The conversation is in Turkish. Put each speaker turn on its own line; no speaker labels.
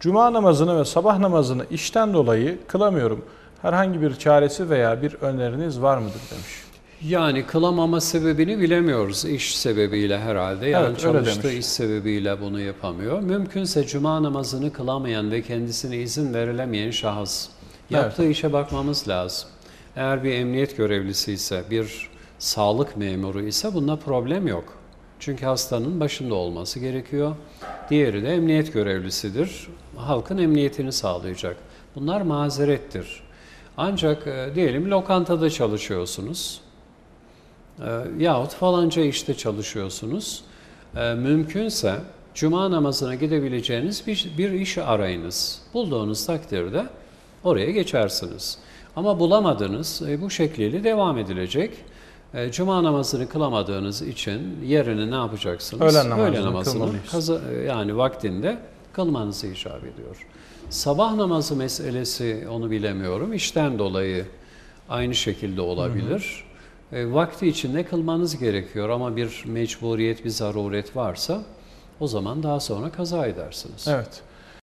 Cuma namazını ve sabah namazını işten dolayı kılamıyorum. Herhangi bir çaresi veya bir öneriniz var mıdır demiş.
Yani kılamama sebebini bilemiyoruz. İş sebebiyle herhalde. Yani
Evet,
çalıştığı iş sebebiyle bunu yapamıyor. Mümkünse cuma namazını kılamayan ve kendisine izin verilemeyen şahıs yaptığı işe bakmamız lazım. Eğer bir emniyet görevlisi ise, bir sağlık memuru ise bunda problem yok. Çünkü hastanın başında olması gerekiyor. Diğeri de emniyet görevlisidir. Halkın emniyetini sağlayacak. Bunlar mazerettir. Ancak e, diyelim lokantada çalışıyorsunuz. E, yahut falanca işte çalışıyorsunuz. E, mümkünse cuma namazına gidebileceğiniz bir, bir iş arayınız. Bulduğunuz takdirde oraya geçersiniz. Ama bulamadınız, e, bu şekliyle devam edilecek. E, cuma namazını kılamadığınız için yerini ne yapacaksınız?
Öğlen namazını kılmalıyız.
kaza- e, yani vaktinde kılmanızı icap ediyor. Sabah namazı meselesi onu bilemiyorum. İşten dolayı aynı şekilde olabilir. E, vakti içinde kılmanız gerekiyor ama bir mecburiyet, bir zaruret varsa o zaman daha sonra kaza edersiniz.
Evet.